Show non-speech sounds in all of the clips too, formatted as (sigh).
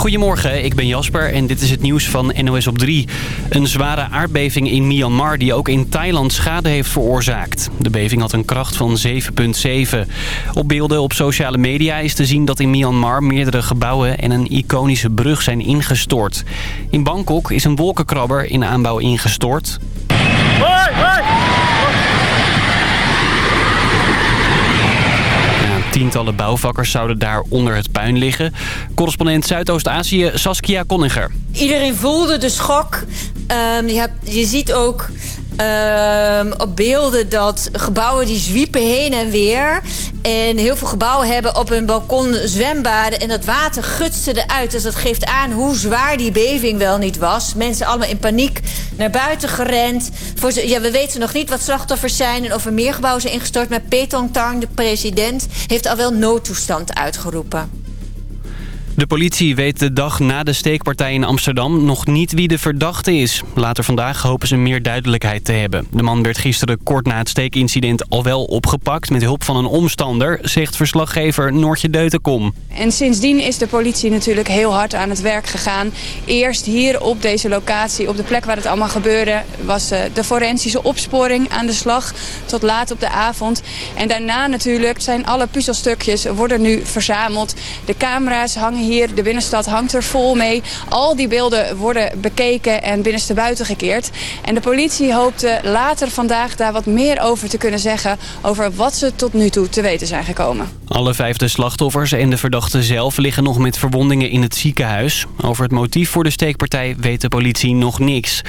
Goedemorgen, ik ben Jasper en dit is het nieuws van NOS op 3. Een zware aardbeving in Myanmar die ook in Thailand schade heeft veroorzaakt. De beving had een kracht van 7,7. Op beelden op sociale media is te zien dat in Myanmar meerdere gebouwen en een iconische brug zijn ingestort. In Bangkok is een wolkenkrabber in aanbouw ingestort. Tientallen bouwvakkers zouden daar onder het puin liggen. Correspondent Zuidoost-Azië Saskia Konninger. Iedereen voelde de schok. Um, je, hebt, je ziet ook op beelden dat gebouwen die zwiepen heen en weer. En heel veel gebouwen hebben op hun balkon zwembaden. En dat water gutste eruit. Dus dat geeft aan hoe zwaar die beving wel niet was. Mensen allemaal in paniek naar buiten gerend. Voor ja, we weten nog niet wat slachtoffers zijn en of er meer gebouwen zijn ingestort. Maar Petong Tang, de president, heeft al wel noodtoestand uitgeroepen. De politie weet de dag na de steekpartij in Amsterdam nog niet wie de verdachte is. Later vandaag hopen ze meer duidelijkheid te hebben. De man werd gisteren kort na het steekincident al wel opgepakt... met hulp van een omstander, zegt verslaggever Noortje Deutenkom. En sindsdien is de politie natuurlijk heel hard aan het werk gegaan. Eerst hier op deze locatie, op de plek waar het allemaal gebeurde... was eh, de forensische opsporing aan de slag tot laat op de avond. En daarna natuurlijk zijn alle puzzelstukjes worden nu verzameld. De camera's hangen hier, de binnenstad hangt er vol mee. Al die beelden worden bekeken en binnenste buiten gekeerd. En de politie hoopte later vandaag daar wat meer over te kunnen zeggen... over wat ze tot nu toe te weten zijn gekomen. Alle vijfde slachtoffers en de verdachte zelf liggen nog met verwondingen in het ziekenhuis. Over het motief voor de steekpartij weet de politie nog niks.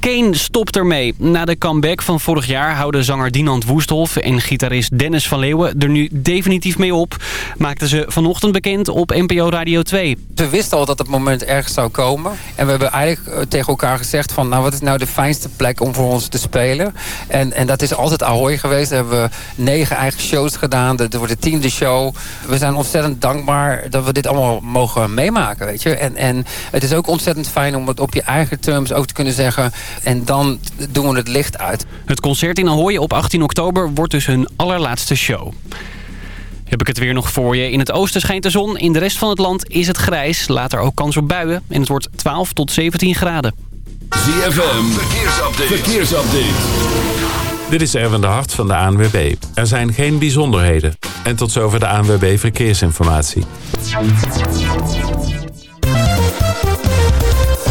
Kane stopt ermee. Na de comeback van vorig jaar houden zanger Dinant Woesthof en gitarist Dennis van Leeuwen er nu definitief mee op. Maakten ze vanochtend bekend op NPO Radio 2. We wisten al dat het moment ergens zou komen. En we hebben eigenlijk eh, tegen elkaar gezegd van nou wat is nou de fijnste plek om voor ons te spelen. En, en dat is altijd Ahoy geweest. Daar hebben we negen eigen shows gedaan. Dat wordt de tiende show. We zijn ontzettend dankbaar dat we dit allemaal mogen meemaken. Weet je? En, en het is ook ontzettend fijn om het op je eigen terms ook te kunnen zeggen en dan doen we het licht uit. Het concert in Ahoy op 18 oktober wordt dus hun allerlaatste show. Heb ik het weer nog voor je. In het oosten schijnt de zon. In de rest van het land is het grijs. Later ook kans op buien. En het wordt 12 tot 17 graden. ZFM, verkeersupdate. verkeersupdate. Dit is Erwin de Hart van de ANWB. Er zijn geen bijzonderheden. En tot zover de ANWB Verkeersinformatie.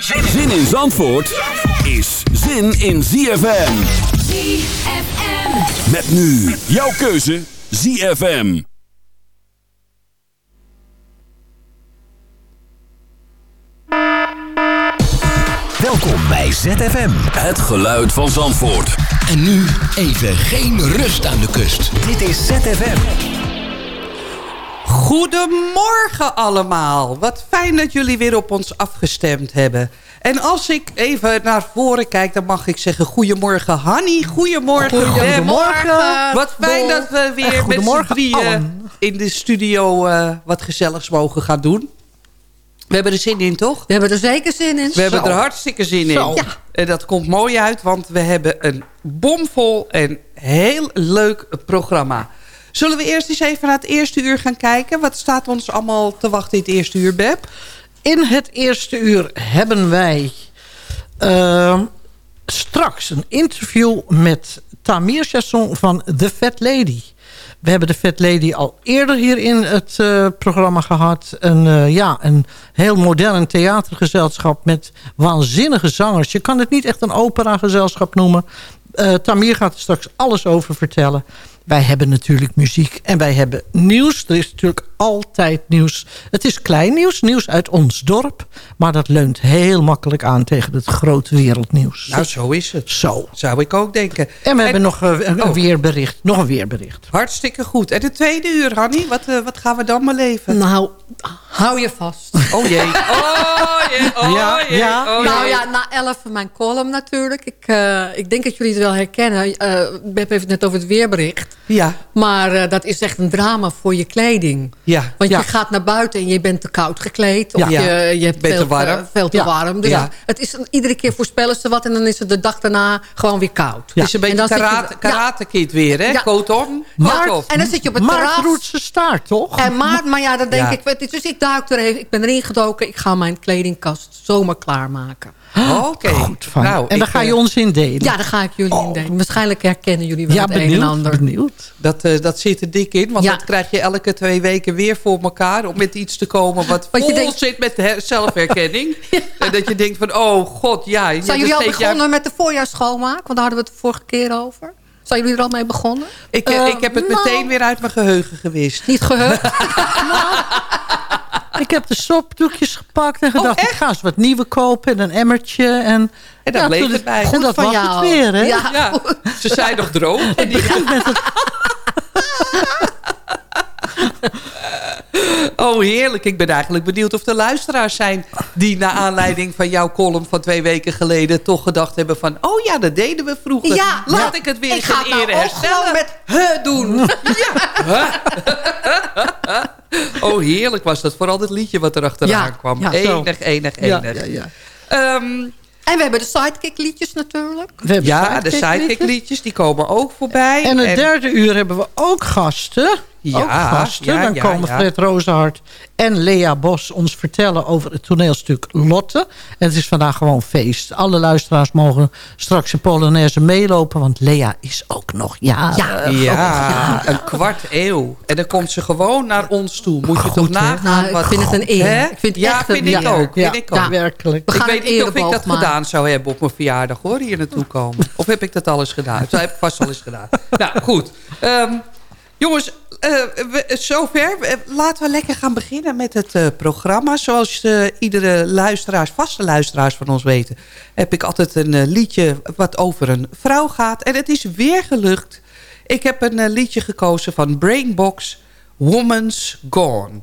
Zin in Zandvoort is zin in ZFM. ZFM. Met nu jouw keuze ZFM. Welkom bij ZFM. Het geluid van Zandvoort. En nu even geen rust aan de kust. Dit is ZFM. Goedemorgen allemaal. Wat fijn dat jullie weer op ons afgestemd hebben. En als ik even naar voren kijk, dan mag ik zeggen... Goedemorgen Hanny, goedemorgen Goedemorgen. Wat fijn dat we weer met z'n drieën in de studio uh, wat gezelligs mogen gaan doen. We hebben er zin in, toch? We hebben er zeker zin in. We hebben er hartstikke zin in. Ja. En dat komt mooi uit, want we hebben een bomvol en heel leuk programma. Zullen we eerst eens even naar het eerste uur gaan kijken? Wat staat ons allemaal te wachten in het eerste uur, Beb? In het eerste uur hebben wij uh, straks een interview met Tamir Chasson van The Fat Lady. We hebben de Fat Lady al eerder hier in het uh, programma gehad. Een, uh, ja, een heel modern theatergezelschap met waanzinnige zangers. Je kan het niet echt een operagezelschap noemen. Tamir gaat er straks alles over vertellen. Wij hebben natuurlijk muziek en wij hebben nieuws. Er is natuurlijk altijd nieuws. Het is klein nieuws, nieuws uit ons dorp. Maar dat leunt heel makkelijk aan tegen het grote wereldnieuws. Nou, zo is het. Zo. Zou ik ook denken. En we en, hebben nog een, een oh. weerbericht. Nog een weerbericht. Hartstikke goed. En de tweede uur, Hanny, wat, uh, wat gaan we dan beleven? Nou, hou je vast. Oh jee. (laughs) Oh jee, oh Ja, jee, ja. oh nou jee. ja, na 11 van mijn column natuurlijk. Ik, eh, ik denk dat jullie het wel herkennen. Eh Beb heeft het net over het weerbericht. Ja, Maar eh, dat is echt een drama voor je kleding. ja. Want Ja. je gaat naar buiten en je bent te koud gekleed. Of Ja. je, je hebt Bent te veel, warm. veel te Ja. warm. Dus Ja. het is een- iedere keer voorspellen ze wat... en dan is het de dag daarna gewoon weer koud. Het is een En beetje zit je- karate, ja. karate kid weer, hè? Ja. Maar- Wat of? en dan zit je op het terras. staart, toch? En maart, maar ja, dan denk Ja. ik... Dus ik duik er even. Ik ben erin gedoken. Ik ga mijn kledingkast zomaar klaarmaken. Oh, Oké. Nou, en dan ga je eh, ons in delen. Ja, daar ga ik jullie in denken. Waarschijnlijk herkennen jullie wel ja het een en ander. benieuwd. Dat, eh, dat zit er dik in, want Ja. dat krijg je elke twee weken weer voor elkaar... om met iets te komen wat Wat je vol denkt- zit met her- zelfherkenning. (laughs) En dat je denkt van, oh god, ja. ja, Zijn jullie al jij- begonnen met de voorjaarsschoonmaak? Want daar hadden we het de vorige keer over. Zijn jullie er al mee begonnen? Ik, eh, ik heb het nou. meteen weer uit mijn geheugen gewist. Niet geheugen? (laughs) Ik heb de sopdoekjes gepakt en gedacht... Oh, ik ga eens wat nieuwe kopen en een emmertje. En, En daar ja, bleef het bij. En Goed dat van was jou. het weer, hè? Ja. Ja, ze zijn nog droog. En die- (laughs) (laughs) Oh, heerlijk. Ik ben eigenlijk benieuwd of er luisteraars zijn... die naar aanleiding van jouw column van twee weken geleden... toch gedacht hebben van... oh ja, dat deden we vroeger. Ja, Laat ja. ik het weer Ik eens ga het in nou herstellen. gewoon met (laughs) he doen. (laughs) Oh, heerlijk was dat. Vooral dat liedje wat erachteraan Ja, kwam. ja, enig, enig, Ja, enig. ja, ja. Ehm, En we hebben de sidekick liedjes natuurlijk. We hebben ja, de sidekick sidekick liedjes die komen ook voorbij. En het derde uur hebben we ook gasten. Ja, ook gasten. ja, Dan ja, komen. Fred Rozenhart en Lea Bos ons vertellen over het toneelstuk Lotte. En het is vandaag gewoon feest. Alle luisteraars mogen straks in Polonaise meelopen. Want Lea is ook nog jarig. Ja. Ja, een kwart eeuw. En dan komt ze gewoon naar ons toe. Moet je toch Goed, nagaan? Nou, ik wat vind het een eer. Ik vind het ja, echt een vind ik eer. ook. Ja, Vind ik ook. Werkelijk. We Ik weet niet of ik dat maken. gedaan zou hebben op mijn verjaardag hoor, hier naartoe (laughs) komen. Of heb ik dat alles gedaan? Dat heb ik vast al eens gedaan. Nou, goed. Ehm, jongens, we- zover. Eh, Laten we lekker gaan beginnen met het eh, programma. Zoals eh, iedere luisteraars, vaste luisteraars van ons weten... heb ik altijd een eh, liedje wat over een vrouw gaat. En het is weer gelukt. Ik heb een eh, liedje gekozen van Brainbox, Woman's Gone.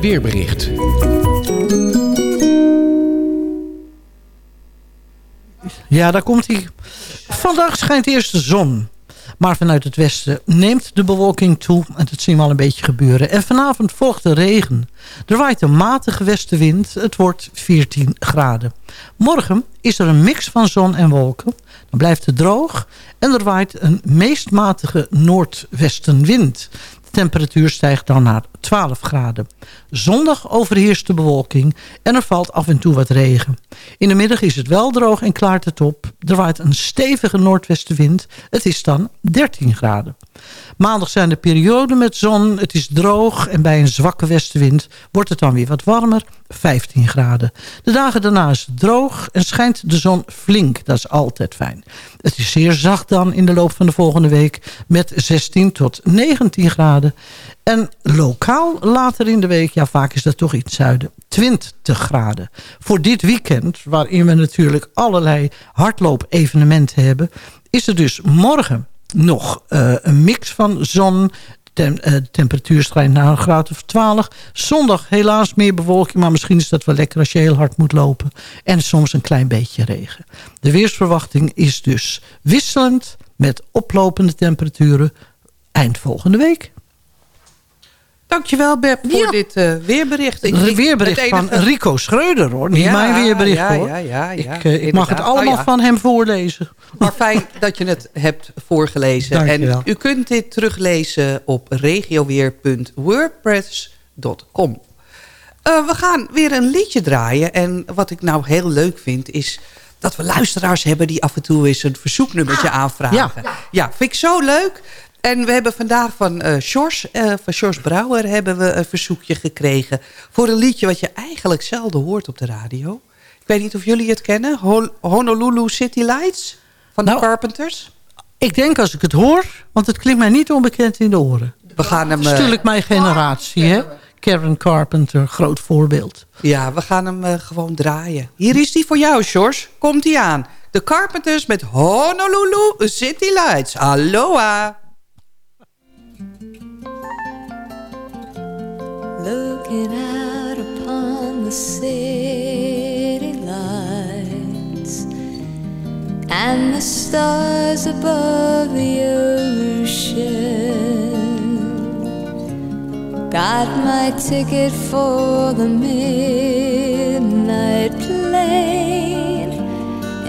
Weerbericht. Ja, daar komt hij. Vandaag schijnt eerst de zon. Maar vanuit het westen neemt de bewolking toe. En dat zien we al een beetje gebeuren. En vanavond volgt de regen. Er waait een matige westenwind. Het wordt 14 graden. Morgen is er een mix van zon en wolken. Dan blijft het droog. En er waait een meest matige noordwestenwind temperatuur stijgt dan naar 12 graden. Zondag overheerst de bewolking en er valt af en toe wat regen. In de middag is het wel droog en klaart het op. Er waait een stevige noordwestenwind. Het is dan 13 graden. Maandag zijn de perioden met zon. Het is droog en bij een zwakke westenwind wordt het dan weer wat warmer. 15 graden. De dagen daarna is het droog en schijnt de zon flink. Dat is altijd fijn. Het is zeer zacht dan in de loop van de volgende week met 16 tot 19 graden. En lokaal later in de week, ja vaak is dat toch het zuiden, 20 graden. Voor dit weekend, waarin we natuurlijk allerlei hardloop-evenementen hebben... is er dus morgen nog uh, een mix van zon, de temperatuur stijgt naar een graad of 12. Zondag helaas meer bewolking, maar misschien is dat wel lekker als je heel hard moet lopen. En soms een klein beetje regen. De weersverwachting is dus wisselend met oplopende temperaturen eind volgende week. Dankjewel Beb voor dit uh, weerbericht. Het weerbericht enige... van Rico Schreuder hoor. Niet ja, mijn weerbericht ja, hoor. Ja, ja, ja, ik, uh, ik mag het allemaal oh, van hem voorlezen. Maar fijn dat je het hebt voorgelezen. Dankjewel. En u kunt dit teruglezen op regioweer.wordpress.com. Uh, we gaan weer een liedje draaien. En wat ik nou heel leuk vind is dat we luisteraars hebben... die af en toe eens een verzoeknummertje Ah, aanvragen. ja. ja, vind ik zo leuk. En we hebben vandaag van uh, Sjors, uh, van Sjors Brouwer hebben we een verzoekje gekregen... voor een liedje wat je eigenlijk zelden hoort op de radio. Ik weet niet of jullie het kennen. Hon Honolulu City Lights van Nou, de Carpenters. Ik denk als ik het hoor, want het klinkt mij niet onbekend in de oren. We gaan hem... Eh, natuurlijk mijn generatie, hè? Karen Carpenter, groot voorbeeld. Ja, we gaan hem eh, gewoon draaien. Hier is die voor jou, Sjors. Komt hij aan. De Carpenters met Honolulu City Lights. Aloha! Looking out upon the city lights and the stars above the ocean. Got my ticket for the midnight plane,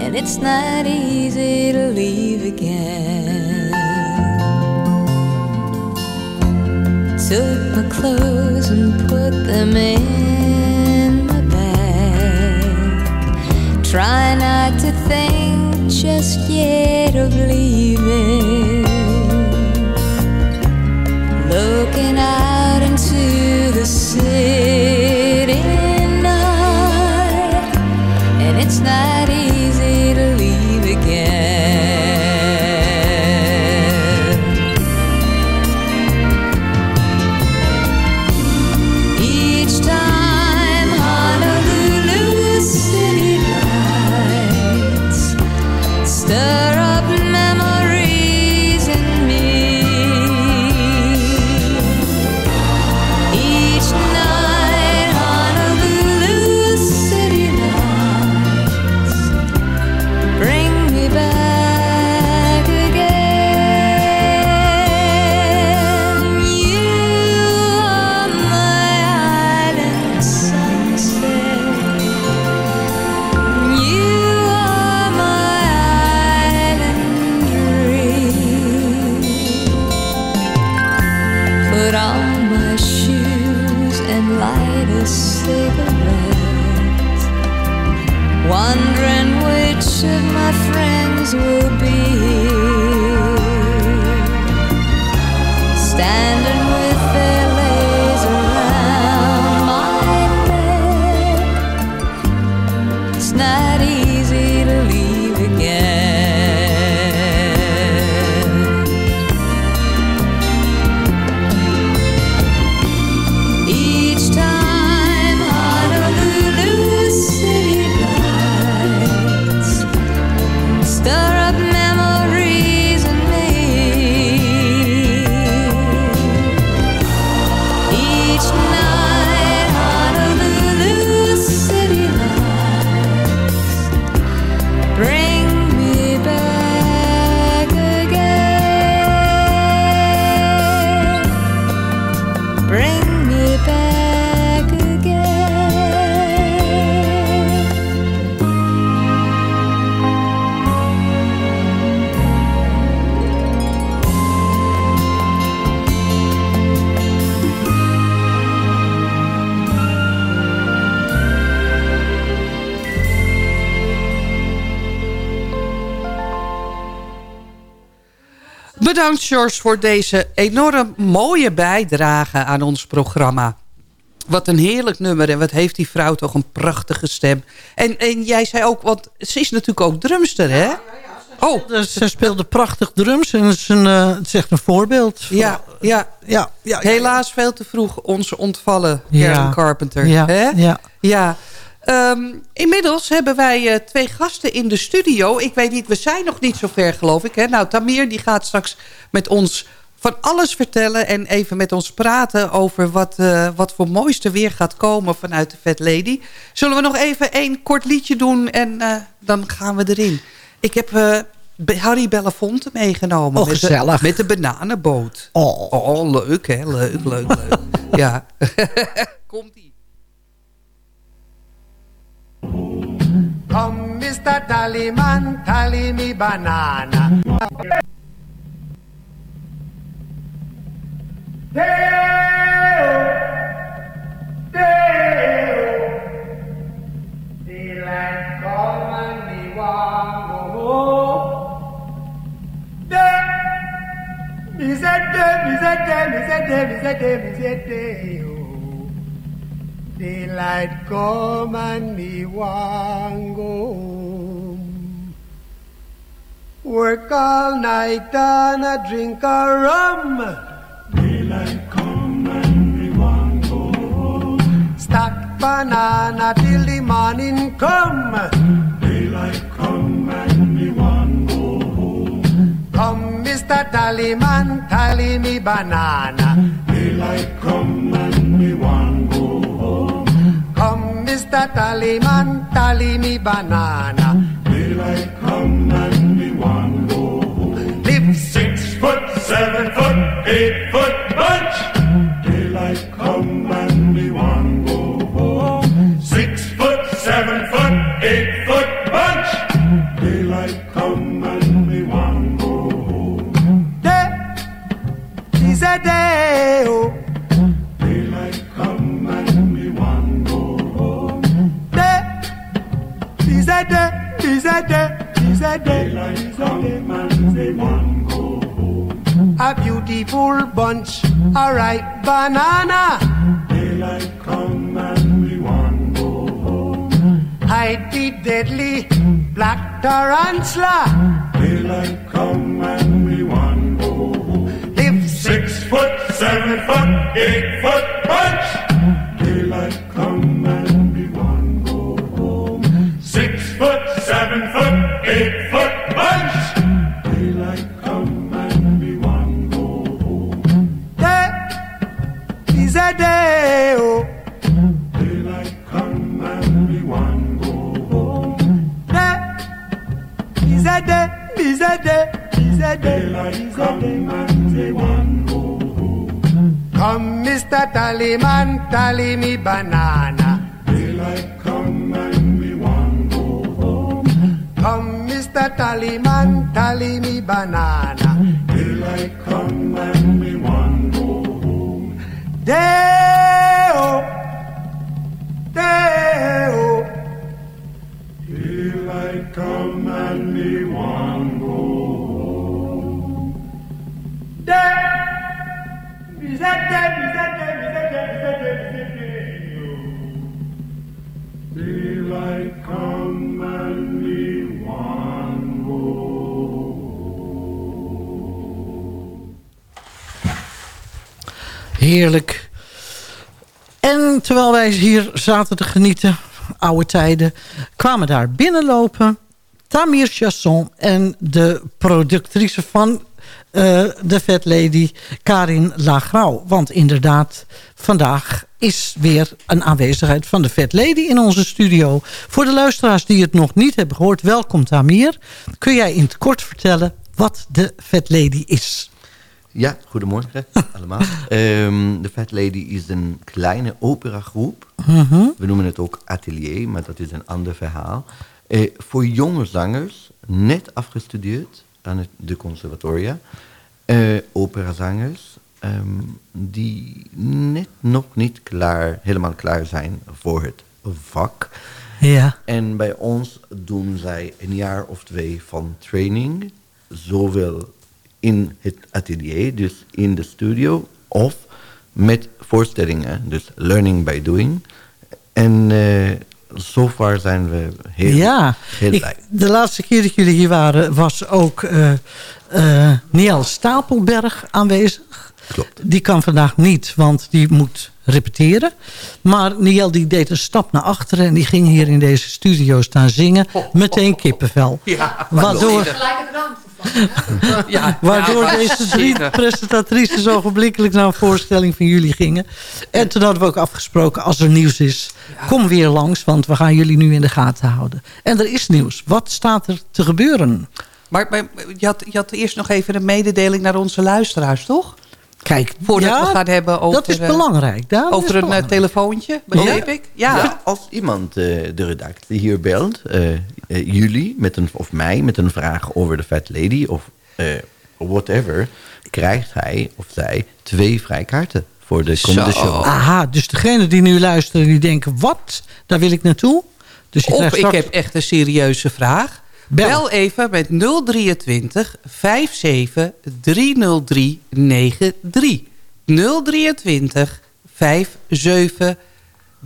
and it's not easy to leave again. Took my clothes and put them in my bag. Try not to think just yet of leaving. Looking out into the city Bedankt George voor deze enorm mooie bijdrage aan ons programma. Wat een heerlijk nummer en wat heeft die vrouw toch een prachtige stem. En, en jij zei ook, want ze is natuurlijk ook drumster hè? Oh. Ze speelde prachtig drums en het is, een, eh, het is echt een voorbeeld. Ja, ja, ja, ja, helaas veel te vroeg onze ontvallen Ja. Karen Carpenter. Ja, Hè? ja. ja. Ehm, inmiddels hebben wij eh, twee gasten in de studio. Ik weet niet, we zijn nog niet zo ver geloof ik. Hè? Nou, Tamir die gaat straks met ons van alles vertellen... en even met ons praten over wat, eh, wat voor mooiste weer gaat komen vanuit de Fat Lady. Zullen we nog even één kort liedje doen en eh, dan gaan we erin. Ik heb Harry Belafonte meegenomen. Oh, met de- gezellig. met de bananenboot. Oh. oh, leuk hè, leuk, leuk, leuk. (laughs) ja. (laughs) Komt-ie. Come, Mr. Tallyman, tally me banana. Daylight come and me want go home. Day, me say day, me say day, day, day, day, oh. Daylight come and me want go home. Work all night and a drink a rum. Daylight come and me want go home. Stack banana till the morning come. Daylight come and me want go home. Come, Mr. Tallyman, tally me banana. Daylight come and me want go home. Come, Mr. Tallyman, tally me banana. Daylight come and me want go home. Live six foot, seven foot, eight beautiful bunch, a ripe banana. Daylight come and we want go home. Hide the deadly black tarantula. Daylight come and we want go home. Live six foot, seven foot, eight foot bunch. Daylight come and we want go home. Six foot, seven foot, a day. Want go home. Come, Mr. Tallyman, tally me banana. Daylight come and we want go home. Come, Mr. Tallyman, tally me banana. Heerlijk. En terwijl wij hier zaten te genieten, oude tijden... kwamen daar binnenlopen Tamir Chasson en de productrice van eh, de Fat Lady, Karin Lagrau. Want inderdaad, vandaag is weer een aanwezigheid van de Fat Lady in onze studio. Voor de luisteraars die het nog niet hebben gehoord, welkom Tamir. Kun jij in het kort vertellen wat de Fat Lady is? Ja, goedemorgen (laughs) allemaal. Ehm, de Fat Lady is een kleine operagroep. Mhm. We noemen het ook atelier, maar dat is een ander verhaal. Eh, voor jonge zangers, net afgestudeerd aan het, de conservatoria. eh operazangers, ehm, die net nog niet klaar, helemaal klaar zijn voor het vak. Ja. En bij ons doen zij een jaar of twee van training. Zowel in het atelier, dus in de studio, of met voorstellingen, dus learning by doing. En uh, zo far zijn we heel, ja, heel ik, blij. de laatste keer dat jullie hier waren was ook uh, uh, Niel Stapelberg aanwezig. Klopt. Die kan vandaag niet, want die moet repeteren. Maar Niel die deed een stap naar achteren... en die ging hier in deze studio staan zingen. Meteen kippenvel. Ja, waardoor (laughs) ja, waardoor ja, deze drie presentatrices ogenblikkelijk naar een voorstelling van jullie gingen. En toen hadden we ook afgesproken, als er nieuws is, kom weer langs. Want we gaan jullie nu in de gaten houden. En er is nieuws. Wat staat er te gebeuren? Maar, maar je, had, je had eerst nog even een mededeling naar onze luisteraars, toch? Kijk, Voordat ja, we gaan hebben over... dat is belangrijk. Dat over is een belangrijk. telefoontje, begreep Ja. ik? Ja. Ja, als iemand uh, de redactie hier belt, uh, uh, jullie met een, of mij met een vraag over de Fat Lady of whatever, krijgt hij of zij twee vrijkaarten voor de komende Zo. show. Aha, dus degene die nu luisteren, die denken, wat? Daar wil ik naartoe. Dus Of ik straks- heb echt een serieuze vraag. Bel. Bel, even met 023 57 303 93. 023 57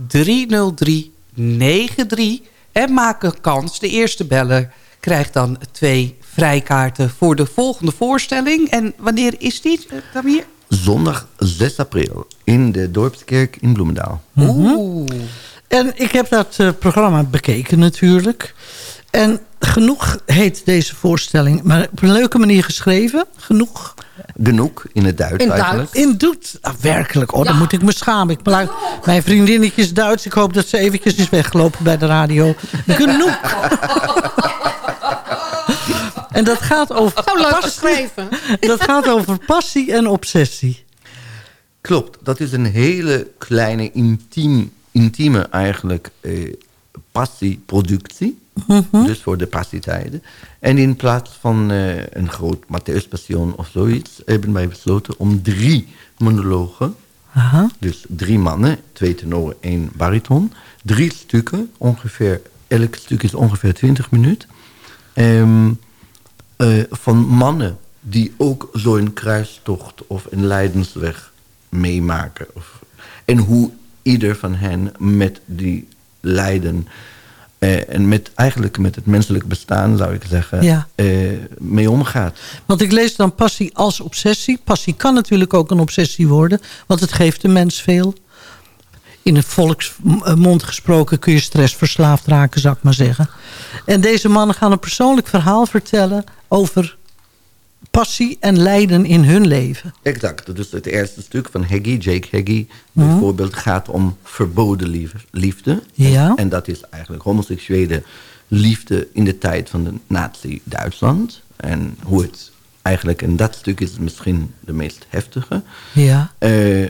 303 93. En maak een kans. De eerste beller krijgt dan twee vrijkaarten voor de volgende voorstelling. En wanneer is die, eh, Tamir? Zondag 6 april in de Dorpskerk in Bloemendaal. Oeh. En ik heb dat eh, programma bekeken natuurlijk. En genoeg heet deze voorstelling. Maar op een leuke manier geschreven. Genoeg. Genoeg in het Duits eigenlijk. In doet. Ah, werkelijk, oh, dan moet ik me schamen. Ik beluid- mijn vriendinnetje is Duits. Ik hoop dat ze eventjes is weggelopen bij de radio. Genoeg. (laughs) en dat gaat over Zo leuk passie. geschreven. Dat gaat over passie en obsessie. Klopt, dat is een hele kleine, intiem, intieme eigenlijk eh, passieproductie. Dus voor de passietijden. En in plaats van eh, een groot Matthäus Passion of zoiets... hebben wij besloten om drie monologen... Aha. Dus drie mannen, twee tenoren, één bariton. Drie stukken, ongeveer, elk stuk is ongeveer 20 minuten. Ehm, eh, van mannen die ook zo'n kruistocht of een lijdensweg meemaken. Of, en hoe ieder van hen met die lijden... eh, en met, eigenlijk met het menselijk bestaan, zou ik zeggen, Ja. eh, mee omgaat. Want ik lees dan passie als obsessie. Passie kan natuurlijk ook een obsessie worden. Want het geeft de mens veel. In een volksmond gesproken kun je stressverslaafd raken, zou ik maar zeggen. En deze mannen gaan een persoonlijk verhaal vertellen over passie en lijden in hun leven. Exact. Dus het eerste stuk van Heggie, Jake Heggie, Mhm. bijvoorbeeld, gaat om verboden lief- liefde. Ja. En dat is eigenlijk homoseksuele liefde in de tijd van de Nazi-Duitsland. En hoe het eigenlijk, en dat stuk is misschien de meest heftige. Ja. Eh,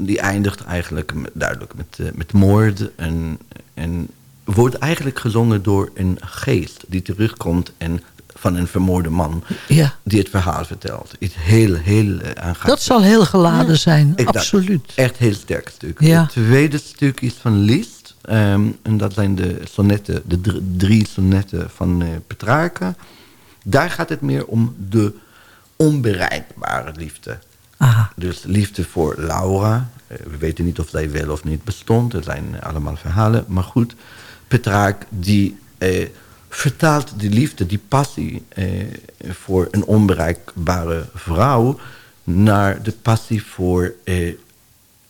die eindigt eigenlijk met- duidelijk met, eh, met moord. En, en wordt eigenlijk gezongen door een geest die terugkomt en van een vermoorde man Ja. die het verhaal vertelt. Iets heel, heel uh, aangrijpend. Dat zal heel geladen zijn, Ik absoluut. Echt heel sterk stuk. Ja. Het tweede stuk is van Liszt. ehm, en dat zijn de sonnetten, de dr- drie sonnetten van eh, Petrarca. Daar gaat het meer om de onbereikbare liefde. Aha. Dus liefde voor Laura. Eh, we weten niet of zij wel of niet bestond. Er zijn allemaal verhalen. Maar goed, Petrarch die eh, vertaalt die liefde, die passie... Eh, voor een onbereikbare vrouw... naar de passie voor, eh,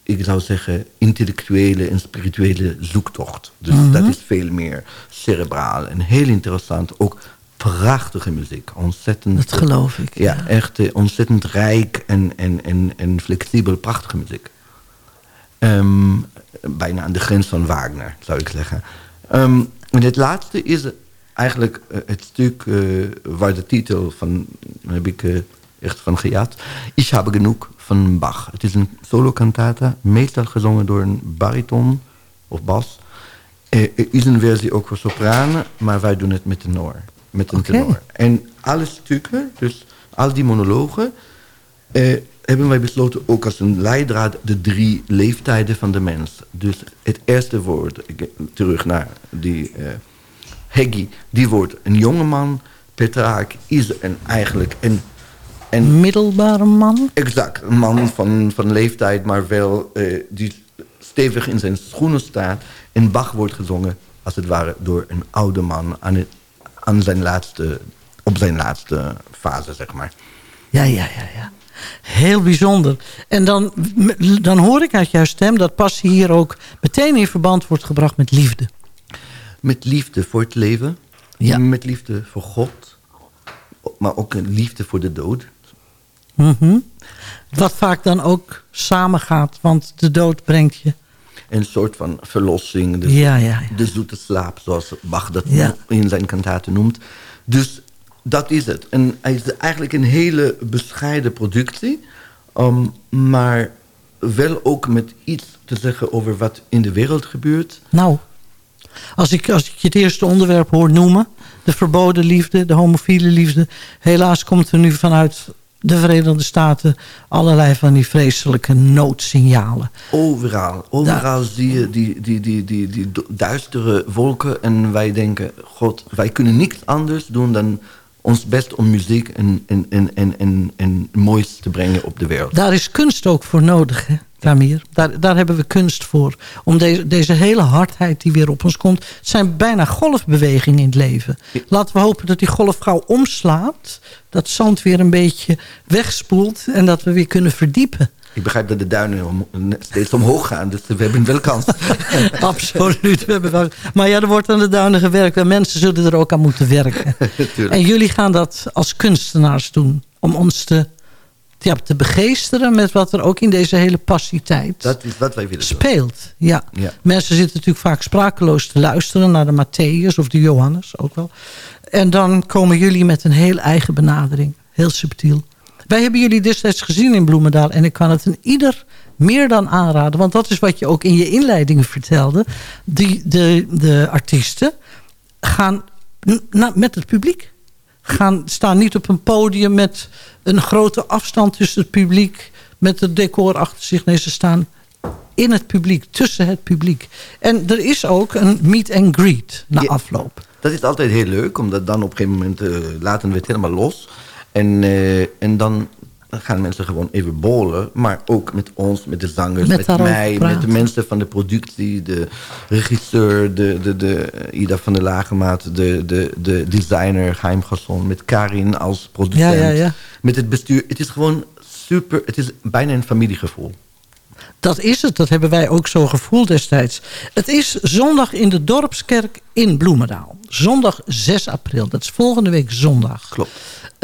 ik zou zeggen... intellectuele en spirituele zoektocht. Dus Mhm. dat is veel meer cerebraal en heel interessant. Ook prachtige muziek. Ontzettend... Dat geloof ik, Ja, echt eh, ontzettend rijk en, en, en, en flexibel, prachtige muziek. Ehm, bijna aan de grens van Wagner, zou ik zeggen. Ehm, en het laatste is eigenlijk eh, het stuk eh, waar de titel van, heb ik eh, echt van gejat. Ich habe genoeg van Bach. Het is een solo cantata, meestal gezongen door een bariton of bas. Er is een versie ook voor sopranen, maar wij doen het met tenor. Met een Oké. tenor. En alle stukken, dus al die monologen, eh, hebben wij besloten ook als een leidraad de drie leeftijden van de mens. Dus het eerste woord, ik- terug naar die eh Heggie, die wordt een jongeman. Petrarch is een, eigenlijk een En, Middelbare man? Exact, een man van, van leeftijd, maar wel eh, die stevig in zijn schoenen staat. En Bach wordt gezongen, als het ware, door een oude man aan, het, aan zijn laatste, op zijn laatste fase, zeg maar. Ja, ja, ja, ja. Heel bijzonder. En dan, dan hoor ik uit jouw stem dat passie hier ook meteen in verband wordt gebracht met liefde. Met liefde voor het leven. Ja. Met liefde voor God. Maar ook een liefde voor de dood. Mhm. Wat vaak dan ook samengaat, want de dood brengt je. Een soort van verlossing. De, Ja, ja, ja. de zoete slaap, zoals Bach dat in zijn kantaten noemt. Dus dat is het. En hij is eigenlijk een hele bescheiden productie. um, maar wel ook met iets te zeggen over wat in de wereld gebeurt. Nou, als ik, als ik je het eerste onderwerp hoor noemen... de verboden liefde, de homofiele liefde... helaas komt er nu vanuit de Verenigde Staten... allerlei van die vreselijke noodsignalen. Overal, overal zie je die, die, die, die, die du- duistere wolken. En wij denken, god, wij kunnen niks anders doen dan ons best om muziek en, en, en, en, en, en moois te brengen op de wereld. Daar is kunst ook voor nodig, hè, Tamir. Daar, daar hebben we kunst voor. Om deze, deze hele hardheid die weer op ons komt... het zijn bijna golfbewegingen in het leven. Laten we hopen dat die golf gauw omslaat. Dat zand weer een beetje wegspoelt. En dat we weer kunnen verdiepen. Ik begrijp dat de duinen om, steeds omhoog gaan, dus we hebben wel kans. (laughs) Absoluut. We hebben wel, maar ja, er wordt aan de duinen gewerkt. En mensen zullen er ook aan moeten werken. (laughs) En jullie gaan dat als kunstenaars doen. Om ons te, ja, te begeesteren met wat er ook in deze hele passietijd Dat is wat wij willen speelt. Ja. Ja. Mensen zitten natuurlijk vaak sprakeloos te luisteren naar de Matthäus of de Johannes ook wel. En dan komen jullie met een heel eigen benadering. Heel subtiel. Wij hebben jullie destijds gezien in Bloemendaal. En ik kan het een ieder meer dan aanraden. Want dat is wat je ook in je inleidingen vertelde. Die, de, de artiesten gaan na- met het publiek. Gaan, staan niet op een podium met een grote afstand tussen het publiek. Met het decor achter zich. Nee, ze staan in het publiek, tussen het publiek. En er is ook een meet and greet na Ja. afloop. Dat is altijd heel leuk, omdat dan op een gegeven moment eh, laten we het helemaal los. En, eh, en dan gaan mensen gewoon even bollen. Maar ook met ons, met de zangers, Met mij, met de mensen van de productie, de regisseur, de, de, de, Ida van der Lagemaat, de, de, de designer Geheim Gasson, met Karin als producent. Ja, ja, ja. Met het bestuur. Het is gewoon super, het is bijna een familiegevoel. Dat is het, dat hebben wij ook zo gevoeld destijds. Het is zondag in de Dorpskerk in Bloemendaal. Zondag 6 april, dat is volgende week zondag. Klopt.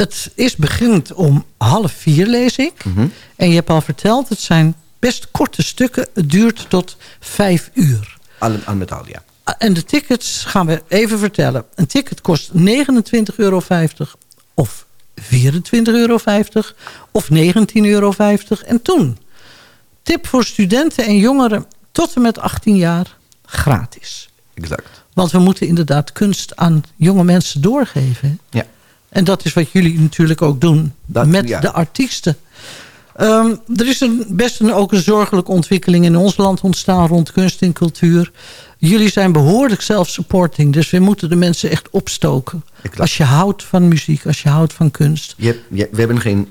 Het is begint om half vier, lees ik. Mhm. En je hebt al verteld, het zijn best korte stukken. Het duurt tot vijf uur. Al, al met al, ja. En de tickets gaan we even vertellen. Een ticket kost 29,50 euro of 24,50 euro of 19,50 euro. En toen, tip voor studenten en jongeren tot en met 18 jaar, gratis. Exact. Want we moeten inderdaad kunst aan jonge mensen doorgeven. Ja. En dat is wat jullie natuurlijk ook doen Dat- met ja. de artiesten. Ehm, er is een, best een, ook een zorgelijke ontwikkeling in ons land ontstaan rond kunst en cultuur. Jullie zijn behoorlijk self-supporting, dus we moeten de mensen echt opstoken. Als je houdt van muziek, als je houdt van kunst. Je, hebt- je- we hebben geen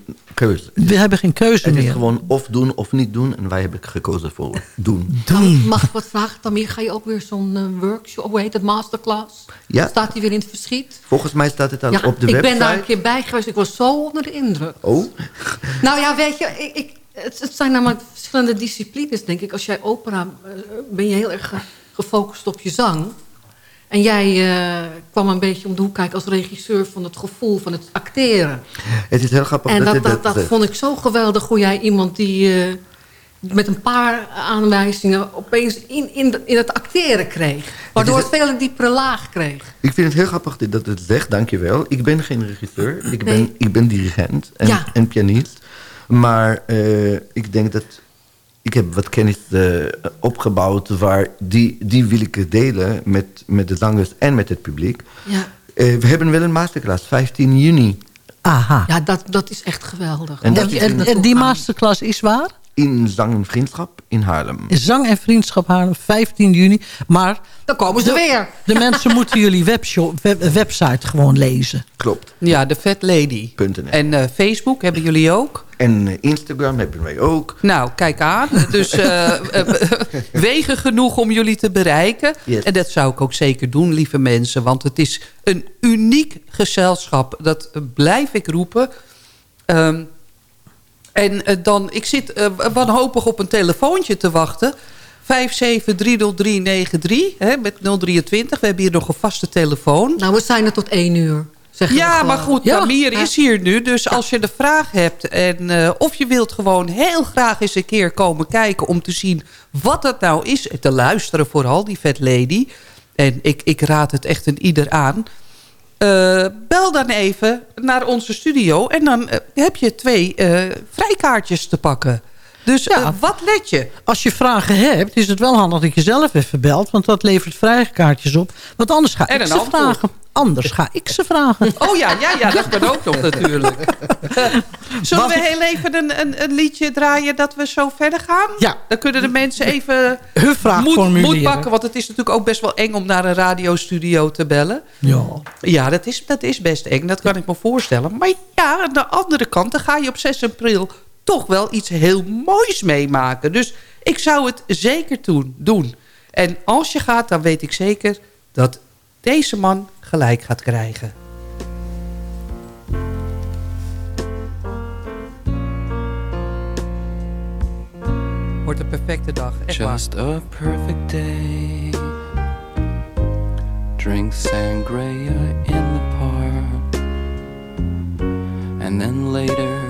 keuze. We hebben geen keuze Het is meer. gewoon of doen of niet doen. En wij hebben gekozen voor doen. Doen. Mag ik wat vragen? Tamir, ga je ook weer zo'n eh, workshop, hoe heet het, masterclass? Ja. Staat die weer in het verschiet? Volgens mij staat het al Ja, op de ik website. ben daar een keer bij geweest. Ik was zo onder de indruk. Oh, Nou ja, weet je, ik, ik, het, het zijn namelijk verschillende disciplines, denk ik. Als jij opera, eh, ben je heel erg ge- gefocust op je zang. En jij eh, kwam een beetje om de hoek kijken als regisseur van het gevoel van het acteren. het is heel grappig En dat, dat, vond ik zo geweldig hoe jij iemand die eh, met een paar aanwijzingen opeens in, in, in het acteren kreeg. Waardoor het veel een diepere laag kreeg. Ik vind het heel grappig dat het zegt, dankjewel. Ik ben geen regisseur, ik ben, ik ben dirigent en, Ja. en pianist. Maar eh, ik denk dat ik heb wat kennis eh, opgebouwd... waar die, die wil ik delen met, met de zangers en met het publiek. Ja, Eh, we hebben wel een masterclass, 15 juni. Aha. ja dat, dat is echt geweldig. En dat die gaan. masterclass is waar? in Zang en Vriendschap in Haarlem. Zang en Vriendschap Haarlem, 15 juni. Maar Dan komen ze de, weer. De (laughs) mensen moeten jullie webshop, web- website gewoon lezen. Klopt. Ja, de Fat Lady. En eh, Facebook hebben jullie ook? En eh, Instagram hebben wij ook. Nou, kijk aan. Dus eh, (laughs) eh, wegen genoeg om jullie te bereiken. Yes. En dat zou ik ook zeker doen, lieve mensen. Want het is een uniek gezelschap. Dat blijf ik roepen. Ehm, en dan, ik zit eh, wanhopig op een telefoontje te wachten. 5730393 hè, met 023. We hebben hier nog een vaste telefoon. Nou, we zijn er tot één uur. Zeg Ja, maar goed, ja. Is hier nu. Dus als je de vraag hebt en eh, of je wilt gewoon heel graag eens een keer komen kijken... om te zien wat het nou is. En te luisteren vooral, die Fat Lady. En ik, ik raad het echt een ieder aan. Eh, bel dan even naar onze studio. En dan eh, heb je twee vrijkaartjes te pakken. Dus eh, wat let je? Als je vragen hebt, is het wel handig dat je zelf even belt. Want dat levert vrijkaartjes op. Want anders ga En ik ze antwoord. vragen. Anders ga ik ze vragen. (laughs) Oh ja, ja, ja, dat kan ook nog natuurlijk. (laughs) Zullen we heel even een, een, een liedje draaien dat we zo verder gaan? Ja. Dan kunnen de mensen even Hun vraag moed, formuleren. moed pakken. Want het is natuurlijk ook best wel eng om naar een radiostudio te bellen. Ja. Ja, dat is, dat is best eng. Dat kan ik me voorstellen. Maar ja, aan de andere kant, dan ga je op 6 april toch wel iets heel moois meemaken. Dus ik zou het zeker doen. En als je gaat, dan weet ik zeker dat deze man gelijk gaat krijgen. Wordt een perfecte dag. Just a perfect day. Drink sangria in the park. And then later,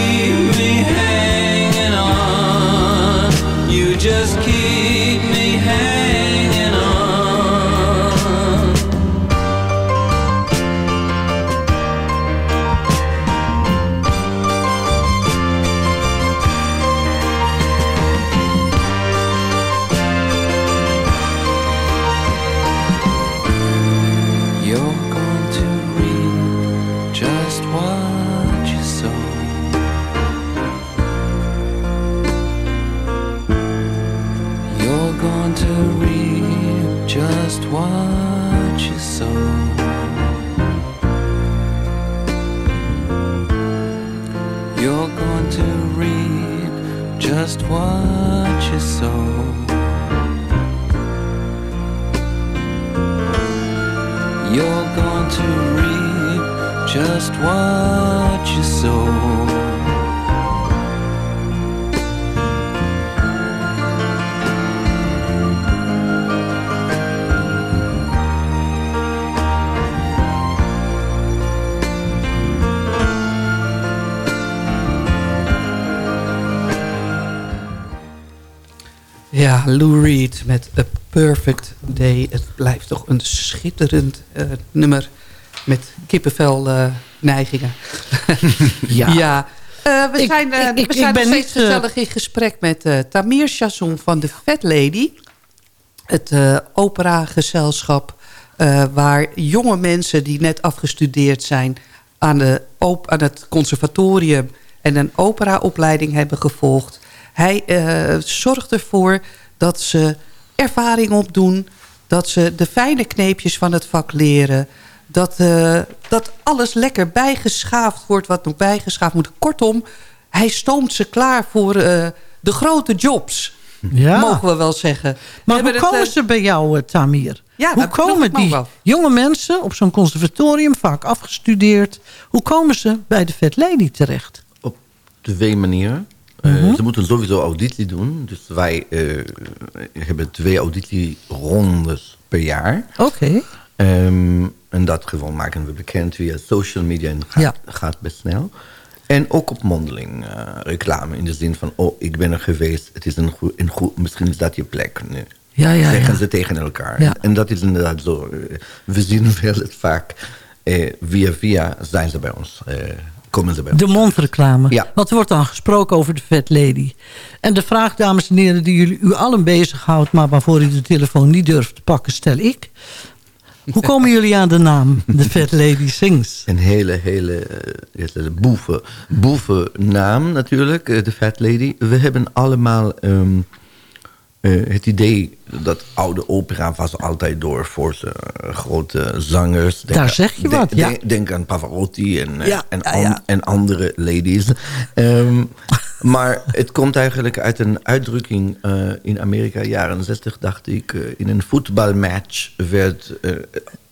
Perfect Day. Het blijft toch een schitterend eh, nummer met kippenvel eh, neigingen. (laughs) Ja. ja. Eh, we Ik- zijn, eh, ik- ik- we zijn ik ben nog steeds niet, gezellig in gesprek met eh, Tamir Chasson van de Fat Lady. Het eh operagezelschap eh, waar jonge mensen die net afgestudeerd zijn... aan, de, op, aan het conservatorium en een operaopleiding hebben gevolgd. Hij eh, zorgt ervoor dat ze ervaring opdoen... dat ze de fijne kneepjes van het vak leren... dat, eh, dat alles lekker bijgeschaafd wordt wat nog bijgeschaafd moet. Kortom, hij stoomt ze klaar voor eh, de grote jobs... Ja. Mogen we wel zeggen. Maar We hoe het, komen eh, ze bij jou, Tamir? Ja, hoe komen die jonge mensen op zo'n conservatorium, vaak afgestudeerd... hoe komen ze bij de Fat Lady terecht? twee manieren. Eh, Mhm. Ze moeten sowieso auditie doen. Dus wij eh, hebben twee auditierondes per jaar. Oké. Ehm, en dat gewoon maken we bekend via social media en gaat, Ja. gaat best snel. En ook op mondeling eh, reclame. In de zin van, oh, ik ben er geweest. Het is een goed, een goed misschien is dat je plek nu. Ja, ja, Zeggen ja. ze tegen elkaar. Ja. En dat is inderdaad zo. eh, We zien wel het vaak. eh, via via zijn ze bij ons. Eh, komen. De mondreclame. Ja. Want er wordt dan gesproken over de Fat Lady. En de vraag, dames en heren, die jullie u allen bezighoudt... maar waarvoor u de telefoon niet durft te pakken, stel ik. Hoe komen (laughs) jullie aan de naam The Fat Lady Sings? Een hele, hele uh, boeven, boevennaam natuurlijk, uh, de Fat Lady. We hebben allemaal um, uh, het idee dat oude opera was altijd door voor ze grote zangers. Daar zeg je wat, ja. Denk, denk aan Pavarotti en, Ja, en, ja, en andere ladies. Um, (laughs) maar het komt eigenlijk uit een uitdrukking in Amerika, jaren 60 dacht ik. In een voetbalmatch werd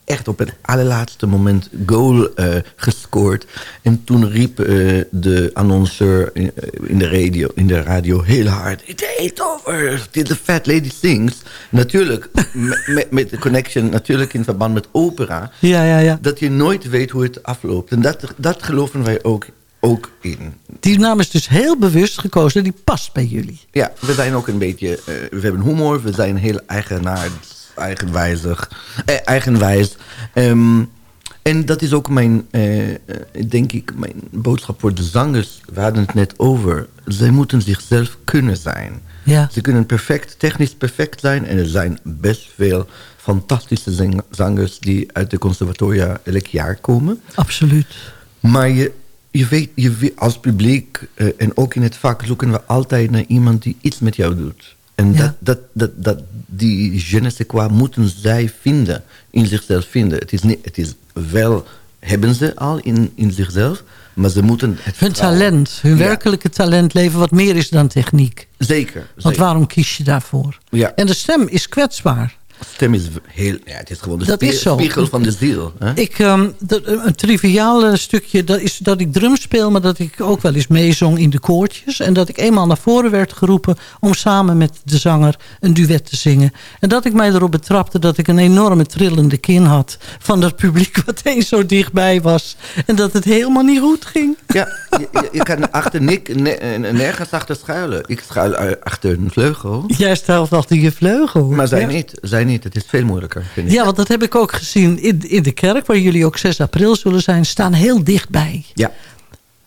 echt op het allerlaatste moment goal gescoord. En toen riep de annonceur in, in, de radio, in de radio heel hard... It ain't over, the fat lady sings. Natuurlijk, (laughs) met, met de connection, natuurlijk in verband met opera. Ja, ja, ja. Dat je nooit weet hoe het afloopt. En dat, dat geloven wij ook ook in. Die naam is dus heel bewust gekozen. Die past bij jullie. Ja, we zijn ook een beetje... Uh, we hebben humor. We zijn heel eigenaard, eigenwijzig, eh, eigenwijs. Um, en dat is ook mijn, uh, denk ik, mijn boodschap voor de zangers. We hadden het net over. Zij moeten zichzelf kunnen zijn. Ja. Ze kunnen perfect, technisch perfect zijn. En er zijn best veel fantastische zangers... die uit de conservatoria elk jaar komen. Absoluut. Maar je, je weet, je als publiek en ook in het vak zoeken we altijd naar iemand die iets met jou doet. En Ja. dat, dat, dat, dat, die je ne sais quoi moeten zij vinden, in zichzelf vinden. Het is, niet, het is wel, hebben ze al in, in zichzelf, maar ze moeten het Hun vertrouwen. talent, hun Ja. werkelijke talent leven wat meer is dan techniek. Zeker. Want zeker. waarom kies je daarvoor? Ja. En de stem is kwetsbaar. Stem is heel, ja, het is gewoon de Dat is zo. spiegel van de ziel. Hè? Ik, ehm, dat- een triviaal stukje, dat is dat ik drum speel... maar dat ik ook wel eens meezong in de koortjes. En dat ik eenmaal naar voren werd geroepen... om samen met de zanger een duet te zingen. En dat ik mij erop betrapte dat ik een enorme trillende kin had... van dat publiek (laughs) wat eens zo dichtbij was. En dat het helemaal niet goed ging. Ja, je, kan achter Nick ne- nergens achter schuilen. Ik schuil achter een vleugel. Jij stelt achter je vleugel. Maar zij Ja. niet. Zij niet. Het is veel moeilijker, vind ik. Ja, want dat heb ik ook gezien in, in de kerk... waar jullie ook 6 april zullen zijn... staan heel dichtbij. Ja.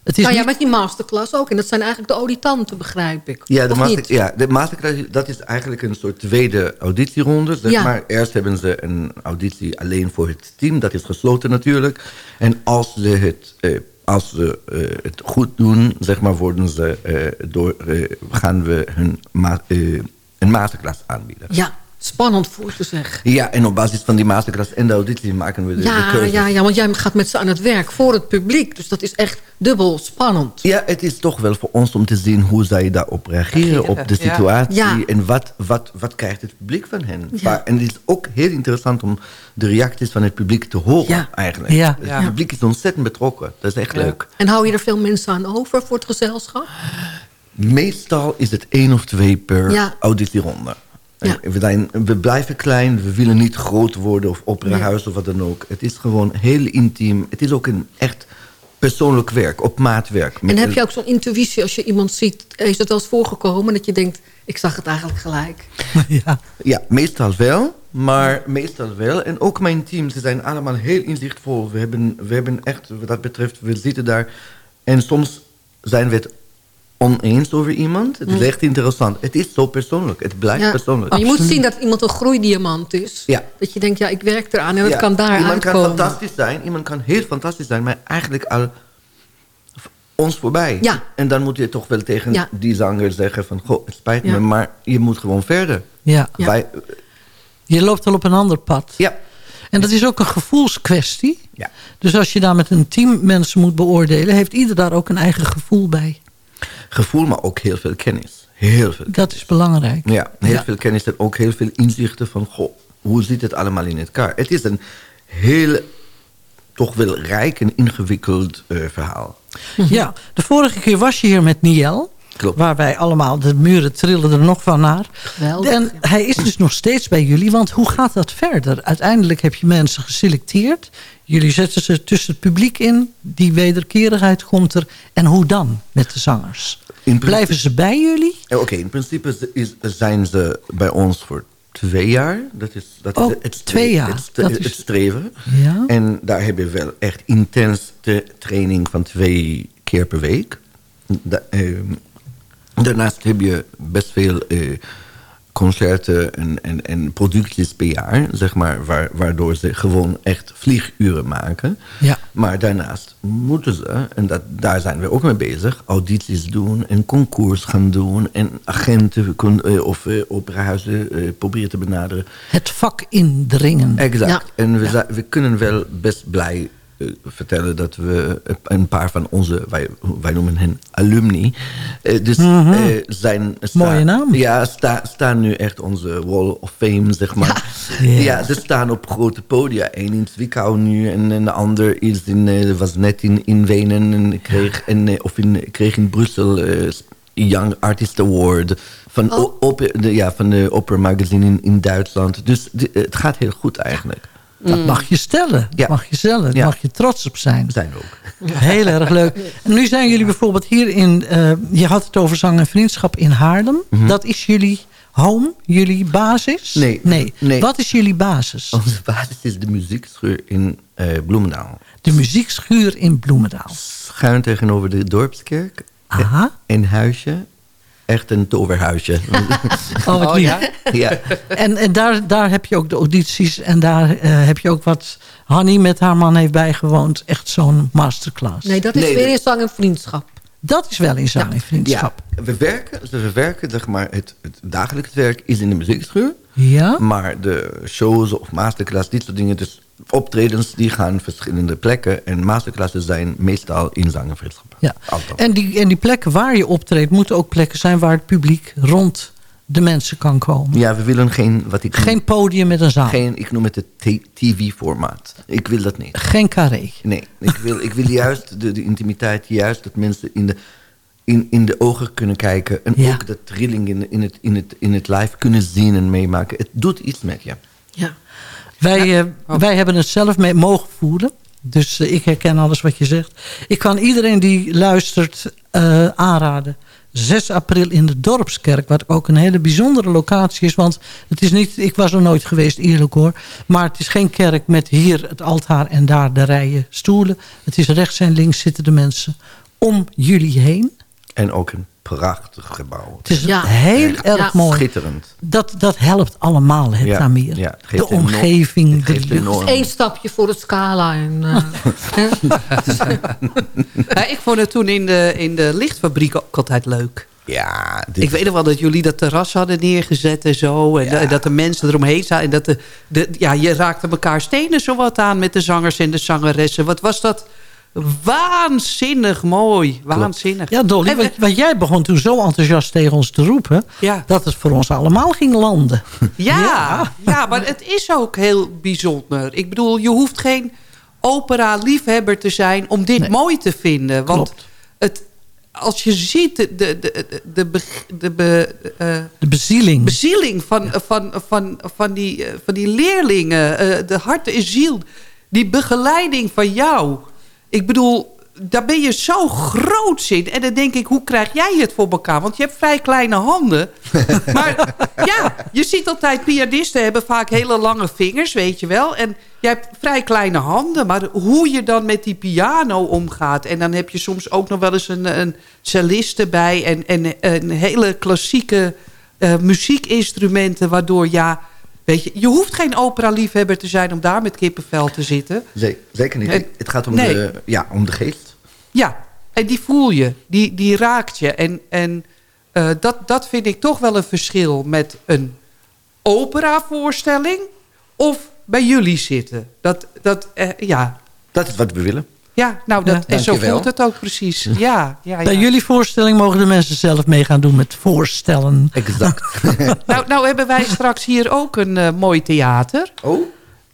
Het is nou ja, niet- met die masterclass ook. En dat zijn eigenlijk de auditanten, begrijp ik. Ja, de, master, ja, de masterclass dat is eigenlijk een soort tweede auditieronde. Zeg Ja. maar. Eerst hebben ze een auditie alleen voor het team. Dat is gesloten natuurlijk. En als ze het, eh, als ze, eh, het goed doen, zeg maar, worden ze, eh, door, eh, gaan we hun ma- eh, een masterclass aanbieden. Ja, spannend voor te zeggen. Ja, en op basis van die masterclass en de auditie maken we de, de Ja, keuze. ja, ja, want jij gaat met ze aan het werk voor het publiek. Dus dat is echt dubbel spannend. Ja, het is toch wel voor ons om te zien hoe zij daarop reageren, Reageren, op de situatie. Ja. En wat, wat, wat krijgt het publiek van hen. Ja. Maar- en het is ook heel interessant om de reacties van het publiek te horen eigenlijk. Ja. Het Ja. publiek is ontzettend betrokken. Dat is echt leuk. En hou je er veel mensen aan over voor het gezelschap? Meestal is het één of twee per Ja. auditieronde. Ja. En We, zijn, we blijven klein, we willen niet groot worden of operahuis of wat dan ook. Het is gewoon heel intiem. Het is ook een echt persoonlijk werk, op maatwerk. En heb je ook zo'n intuïtie als je iemand ziet? Is het wel eens voorgekomen dat je denkt... ik zag het eigenlijk gelijk? (laughs) ja. Ja, meestal wel. Maar meestal wel. En ook mijn team, ze zijn allemaal heel inzichtvol. We hebben, we hebben echt, wat dat betreft, we zitten daar... En soms zijn we het oneens over iemand. Het is Mm. echt interessant. Het is zo persoonlijk. Het blijft Ja. persoonlijk. Maar je moet zien dat iemand een groeidiamant is. Ja. Dat je denkt, ja, ik werk eraan en het Ja, kan daar Iemand kan uitkomen. fantastisch zijn. Iemand kan heel fantastisch zijn. Maar eigenlijk al ons voorbij. Ja. En dan moet je toch wel tegen Ja. die zanger zeggen van... Goh, het spijt Ja. me, maar je moet gewoon verder. Ja. Wij, Je loopt al op een ander pad. Ja. En dat is ook een gevoelskwestie. Ja. Dus als je daar met een team mensen moet beoordelen... heeft ieder daar ook een eigen gevoel bij. Gevoel, maar ook heel veel kennis. Heel veel. Dat is belangrijk. Ja, heel Ja. veel kennis en ook heel veel inzichten van... Goh, hoe zit het allemaal in elkaar? Het is een heel, toch wel rijk en ingewikkeld eh, verhaal. Ja, de vorige keer was je hier met Niel. Klopt. Waar wij allemaal, de muren trillen er nog van naar. Geweldig, en hij is dus nog steeds bij jullie. Want hoe gaat dat verder? Uiteindelijk heb je mensen geselecteerd. Jullie zetten ze tussen het publiek in. Die wederkerigheid komt er. En hoe dan met de zangers? principe- Blijven ze bij jullie? Eh, Oké, in principe is, zijn ze bij ons voor twee jaar. Dat is, dat Oh, is het, stre- twee jaar. Het, Dat is- het streven. Ja. En daar heb je wel echt intens de training van twee keer per week. Da- ehm, daarnaast heb je best veel eh, concerten en, en, en producties per jaar, zeg maar, waar, waardoor ze gewoon echt vlieguren maken. Ja. Maar daarnaast moeten ze, en dat, daar zijn we ook mee bezig, audities doen en concours gaan doen en agenten kun- eh, of eh, operahuizen proberen te benaderen. Het vak indringen. Exact. Ja. En we, we kunnen wel best blij vertellen dat we een paar van onze, wij, wij noemen hen alumni, eh, dus Mhm. eh, zijn... Mooie naam. Ja, sta, staan nu echt onze wall of fame, zeg maar. Ja. Ja, ze staan op grote podia. Eén in Zwickau nu en een ander is in, eh, was net in, in Wenen en kreeg, en, eh, of in, kreeg in Brussel eh, Young Artist Award van, Oh. op, de, ja, van de Opera Magazine in, in Duitsland. Dus het gaat heel goed eigenlijk. Dat mag je stellen. Dat mag je stellen. Daar Ja. mag je trots op zijn. Zijn we ook. (laughs) Heel erg leuk. En nu zijn jullie bijvoorbeeld hier in... eh, je had het over zang en vriendschap in Haarlem. Mhm. Dat is jullie home, jullie basis? Nee. nee. Nee. Wat is jullie basis? Onze basis is de muziekschuur in eh, Bloemendaal. De muziekschuur in Bloemendaal. Schuin tegenover de Dorpskerk. Aha. Een huisje. Echt een toverhuisje. (laughs) Oh, wat lief. ja. En, en daar, daar heb je ook de audities. En daar eh, heb je ook wat Hanny met haar man heeft bijgewoond. Echt zo'n masterclass. Nee, dat is Nee, weer in zang en vriendschap. Dat is wel in zang en vriendschap. Ja, we werken, dus we werken zeg maar, het, het dagelijks werk is in de muziekschuur. Ja. Maar de shows of masterclass, dit soort dingen, dus optredens, die gaan verschillende plekken. En masterclasses zijn meestal in zang en vriendschap. Ja. En die, en die plekken waar je optreedt... moeten ook plekken zijn waar het publiek rond de mensen kan komen. Ja, we willen geen, wat ik noem- Geen podium met een zaal. geen, ik noem het het tv-formaat. Ik wil dat niet. Geen carré. Nee, ik wil, ik wil juist de, de intimiteit, juist dat mensen in de, in, in de ogen kunnen kijken. En Ja. ook de trilling in, in, het, in, het, in het live kunnen zien en meemaken. Het doet iets met je. Ja. Wij, eh, wij hebben het zelf mee mogen voelen. Dus eh, ik herken alles wat je zegt. Ik kan iedereen die luistert eh, aanraden. 6 april in de Dorpskerk. Wat ook een hele bijzondere locatie is. Want het is niet, ik was er nooit geweest eerlijk hoor. Maar het is geen kerk met hier het altaar en daar de rijen stoelen. Het is rechts en links zitten de mensen om jullie heen. En ook een prachtig gebouw. Het is Ja. heel Echt erg mooi. Schitterend. Dat, dat helpt allemaal, het Ja, Tamir. ja, het geeft de enorm- omgeving, het de lucht. Eén stapje voor het scala. En, eh, (laughs) (laughs) ik vond het toen in de, in de lichtfabriek ook altijd leuk. Ja, dit Ik weet nog wel dat jullie dat terras hadden neergezet en zo. En, en dat de mensen eromheen zaten. En dat de, de, ja, je raakte elkaar stenen zo wat aan met de zangers en de zangeressen. Wat was dat waanzinnig mooi. Waanzinnig. Ja, Dolly, En want jij begon toen zo enthousiast tegen ons te roepen... Ja. dat het voor ons allemaal ging landen. (laughs) Ja, ja. maar het is ook heel bijzonder. Ik bedoel, je hoeft geen opera-liefhebber te zijn om dit mooi te vinden. Want Klopt. het, als je ziet de, de, de, de, de, be- eh, De bezieling. bezieling van, van, van, van, die, eh, van die leerlingen, eh, de hart en ziel, die begeleiding van jou. Ik bedoel, daar ben je zo groot in. En dan denk ik, hoe krijg jij het voor elkaar? Want je hebt vrij kleine handen. (laughs) maar ja, je ziet altijd pianisten hebben vaak hele lange vingers, weet je wel. En je hebt vrij kleine handen. Maar hoe je dan met die piano omgaat. En dan heb je soms ook nog wel eens een, een cellist erbij. En, en een hele klassieke uh, muziekinstrumenten. Waardoor ja Weet je, je hoeft geen opera-liefhebber te zijn om daar met kippenvel te zitten. Nee, zeker niet. het gaat om, de, ja, om de geest. Ja, en die voel je. Die, die raakt je. En, en uh, dat, dat vind ik toch wel een verschil met een opera-voorstelling... of bij jullie zitten. Dat, dat, uh, ja. dat is wat we willen. Ja, nou, dat, en zo voelt het ook precies. Ja, ja, ja. Bij jullie voorstelling mogen de mensen zelf mee gaan doen met voorstellen. Exact. (laughs) nou, nou hebben wij straks hier ook een uh, mooi theater. Oh?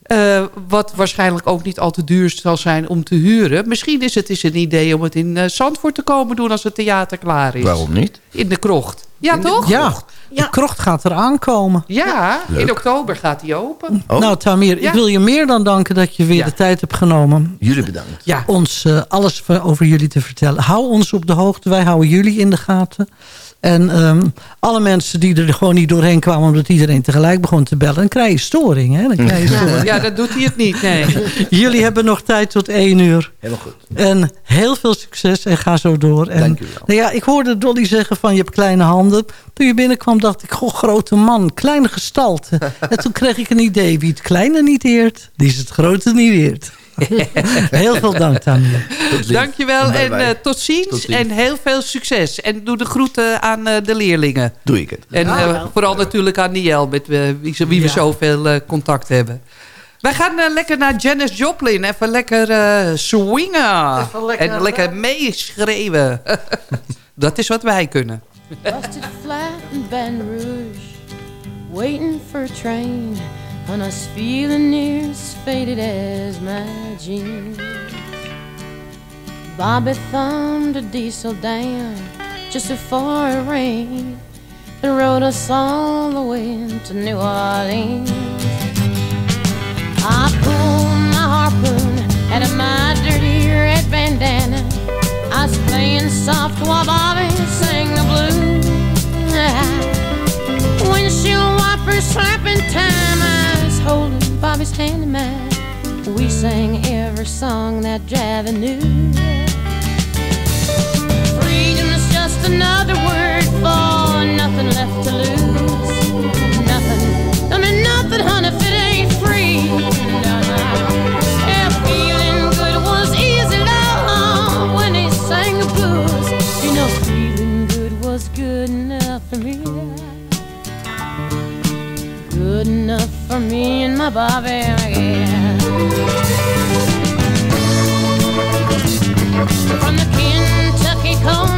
Uh, wat waarschijnlijk ook niet al te duur zal zijn om te huren. Misschien is het eens een idee om het in uh, Zandvoort te komen doen als het theater klaar is. Waarom niet? In de krocht. Ja, toch? Ja, de krocht gaat er aankomen. Ja, in oktober gaat die open. Oh. Nou, Tamir, ik wil je meer dan danken dat je weer de tijd hebt genomen. Jullie bedankt. Ja. Ons uh, alles over jullie te vertellen. Hou ons op de hoogte, wij houden jullie in de gaten. En um, alle mensen die er gewoon niet doorheen kwamen... omdat iedereen tegelijk begon te bellen... dan krijg je storing. Hè? Dan krijg je storing. Ja, dat doet hij het niet, nee. (laughs) Jullie hebben nog tijd tot één uur. Helemaal goed. En heel veel succes en ga zo door. En, Dank u wel. Nou ja, ik hoorde Dolly zeggen van je hebt kleine handen. Toen je binnenkwam dacht ik, goh, grote man, kleine gestalte. (laughs) en toen kreeg ik een idee, wie het kleine niet eert... die is het grote niet eert. (laughs) heel veel dank, Tanja. Dankjewel en uh, tot, ziens tot ziens. En heel veel succes. En doe de groeten aan uh, de leerlingen. Doe ik het. En uh, vooral natuurlijk aan Niel, met wie, wie we ja. zoveel contact hebben. Wij gaan lekker naar Janis Joplin. Even lekker swingen. Even lekker, en lekker meeschreeuwen. (laughs) Dat is wat wij kunnen. Busted flat in Baton Rouge. Waiting for a train. On us feeling near as faded as my jeans. Bobby thumbed a diesel down just before it rained and rode us all the way to New Orleans. I pulled my harpoon out of my dirty red bandana. I was playing soft while Bobby sang the blues. Windshield wipers slapping time. Holding Bobby's hand in mine. We sang every song that Javi knew. Freedom is just another word for nothing left to lose. For me and my Bobby, yeah. From the Kentucky coal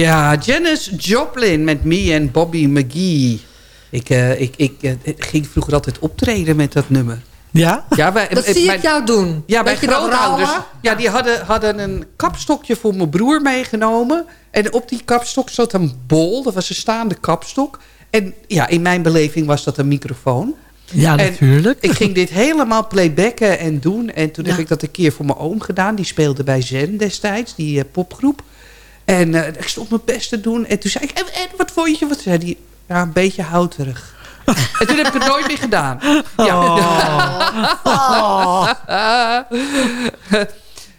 Ja, Janis Joplin met me en Bobby McGee. Ik, eh, ik, ik eh, ging vroeger altijd optreden met dat nummer. Ja? ja wij, Dat eh, zie mijn- ik jou doen. Ja, bij grootouders. Ja, die hadden, hadden een kapstokje voor mijn broer meegenomen. En op die kapstok zat een bol. Dat was een staande kapstok. En ja, in mijn beleving was dat een microfoon. Ja, En natuurlijk. Ik ging dit helemaal playbacken en doen. En toen heb ik dat een keer voor mijn oom gedaan. Die speelde bij Zen destijds, die popgroep. En eh, ik stond mijn best te doen. En toen zei ik, en, en wat vond je? Wat zei hij? Ja, een beetje houterig. (laughs) en toen heb ik het nooit meer gedaan. Ja. (laughs)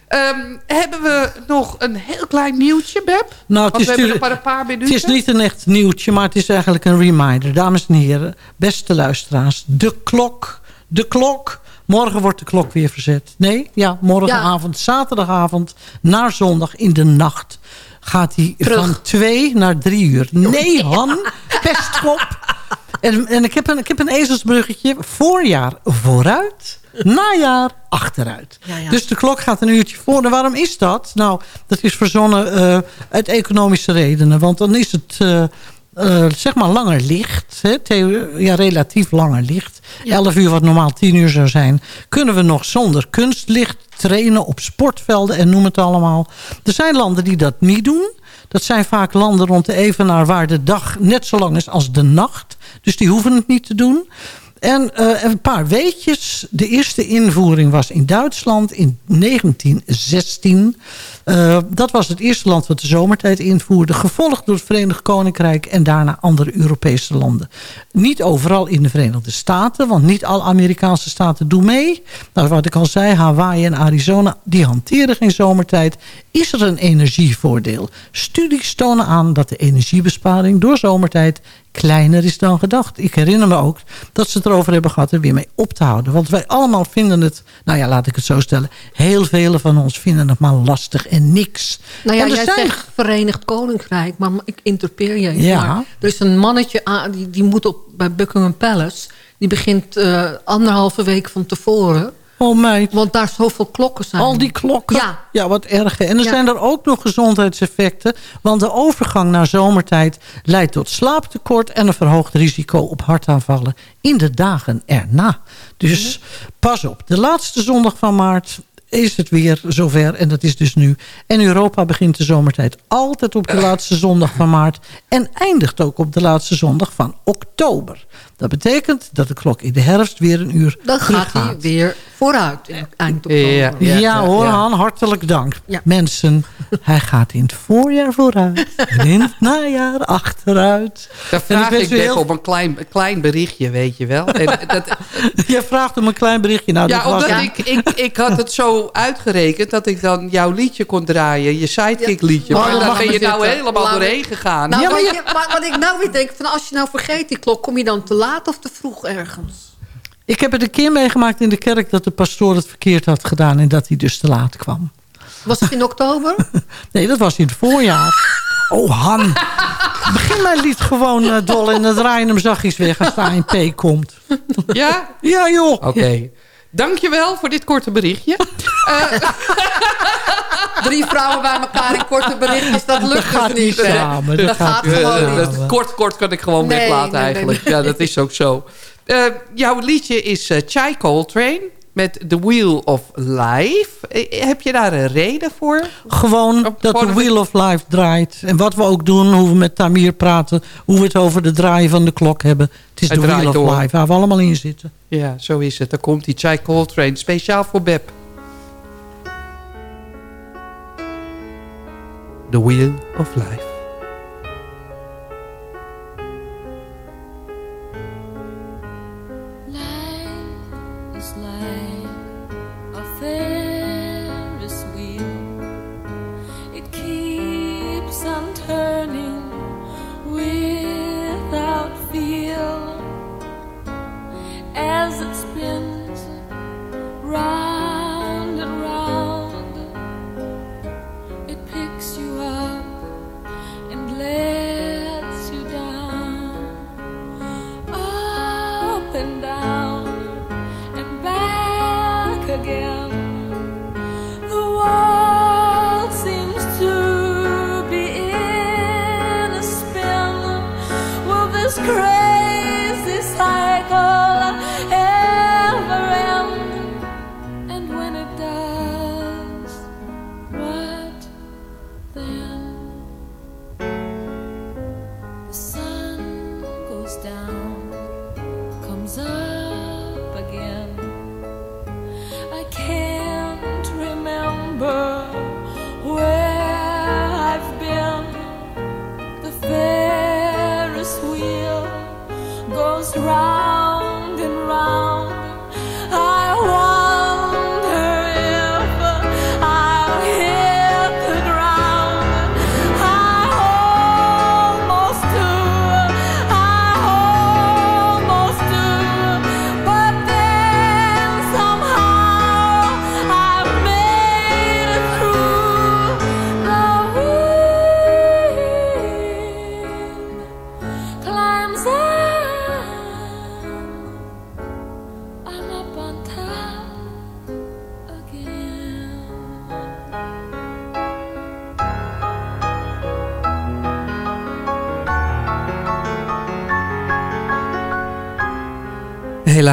Ehm, hebben we nog een heel klein nieuwtje, Beb? Nou, het is, we natuurlijk- een paar minuten. het is niet een echt nieuwtje, maar het is eigenlijk een reminder. Dames en heren, beste luisteraars. De klok, de klok. Morgen wordt de klok weer verzet. Nee, ja, morgenavond, zaterdagavond, naar zondag in de nacht... gaat hij van twee naar drie uur. Nee, Han, pestkop. En, en ik, heb een, ik heb een ezelsbruggetje. Voorjaar vooruit, najaar achteruit. Dus de klok gaat een uurtje voor. En waarom is dat? Nou, dat is verzonnen eh, uit economische redenen. Want dan is het... eh, eh, zeg maar langer licht. Hè, ja, relatief langer licht. 11 uur wat normaal 10 uur zou zijn. Kunnen we nog zonder kunstlicht trainen op sportvelden en noem het allemaal. Er zijn landen die dat niet doen. Dat zijn vaak landen rond de evenaar waar de dag net zo lang is als de nacht. Dus die hoeven het niet te doen. En eh, een paar weetjes. De eerste invoering was in Duitsland in 1916. Eh, dat was het eerste land wat de zomertijd invoerde. Gevolgd door het Verenigd Koninkrijk en daarna andere Europese landen. Niet overal in de Verenigde Staten. Want niet alle Amerikaanse staten doen mee. Nou, wat ik al zei, Hawaii en Arizona, die hanteren geen zomertijd. Is er een energievoordeel? Studies tonen aan dat de energiebesparing door zomertijd kleiner is dan gedacht. Ik herinner me ook dat ze het erover hebben gehad er weer mee op te houden. Want wij allemaal vinden het, nou ja, laat ik het zo stellen. Heel vele van ons vinden het maar lastig en niks. Nou ja, En jij zijn- zegt Verenigd Koninkrijk, maar ik interpeer je. Ja. Maar er is een mannetje aan, die, die moet op bij Buckingham Palace. Die begint eh, anderhalve week van tevoren. Oh meid. Want daar zoveel klokken zijn. Al die klokken. Ja. Ja, wat erg. En er Ja. zijn er ook nog gezondheidseffecten. Want de overgang naar zomertijd leidt tot slaaptekort... en een verhoogd risico op hartaanvallen in de dagen erna. Dus pas op. De laatste zondag van maart is het weer zover. En dat is dus nu. En Europa begint de zomertijd altijd op de laatste zondag van maart. En eindigt ook op de laatste zondag van oktober. Dat betekent dat de klok in de herfst weer een uur Dan gaat hij teruggaat. weer vooruit in eind oktober. Ja, ja, hoor, ja. Han, hartelijk dank. Ja. Mensen, (laughs) hij gaat in het voorjaar vooruit en in het najaar achteruit. Daar vraag ik Bek heel- op een klein, een klein berichtje, weet je wel. En dat, (laughs) Jij vraagt om een klein berichtje. Nou, ja, dat was omdat ik, ik, ik had het zo uitgerekend dat ik dan jouw liedje kon draaien. Je sidekick liedje. Oh, maar dan daar ben je nou zitten. helemaal Laat doorheen ik- gegaan. Nou, Ja, wat, maar je- maar wat ik nou weer denk, van als je nou vergeet die klok... kom je dan te laat of te vroeg ergens? Ik heb het een keer meegemaakt in de kerk dat de pastoor het verkeerd had gedaan en dat hij dus te laat kwam. Was het in oktober? (laughs) Nee, dat was in het voorjaar. Oh, Han. Begin mijn lied gewoon eh, dol en dan draai je hem zachtjes weg als de ANP komt. Ja? Ja, joh. Oké. Dankjewel voor dit korte berichtje. Eh, (laughs) drie vrouwen bij elkaar in korte berichtjes, dat lukt Dat gaat dus niet. niet samen, dat Dat, gaat gewoon niet. Dat kort, kort kan ik gewoon Nee, weglaten nee, nee, eigenlijk. nee. Ja, dat is ook zo. Eh, jouw liedje is eh, Chai Coltrane met The Wheel of Life. Eh, heb je daar een reden voor? Gewoon dat de Wheel of Life draait. En wat we ook doen, hoe we met Tamir praten... hoe we het over de draaien van de klok hebben. Het is de Wheel of door. Life, waar we allemaal in zitten. Ja, zo is het. Dan komt die Chai Coltrane, speciaal voor Beb. The Wheel of. Life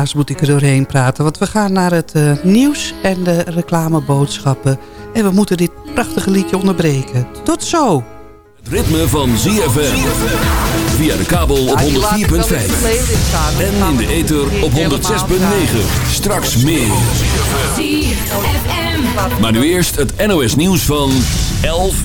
Helaas moet ik er doorheen praten, want we gaan naar het eh, nieuws en de reclameboodschappen. En we moeten dit prachtige liedje onderbreken. Tot zo! Het ritme van ZFM. Via de kabel op 104.5. En in de ether op 106.9. Straks meer. Maar nu eerst het NOS nieuws van 11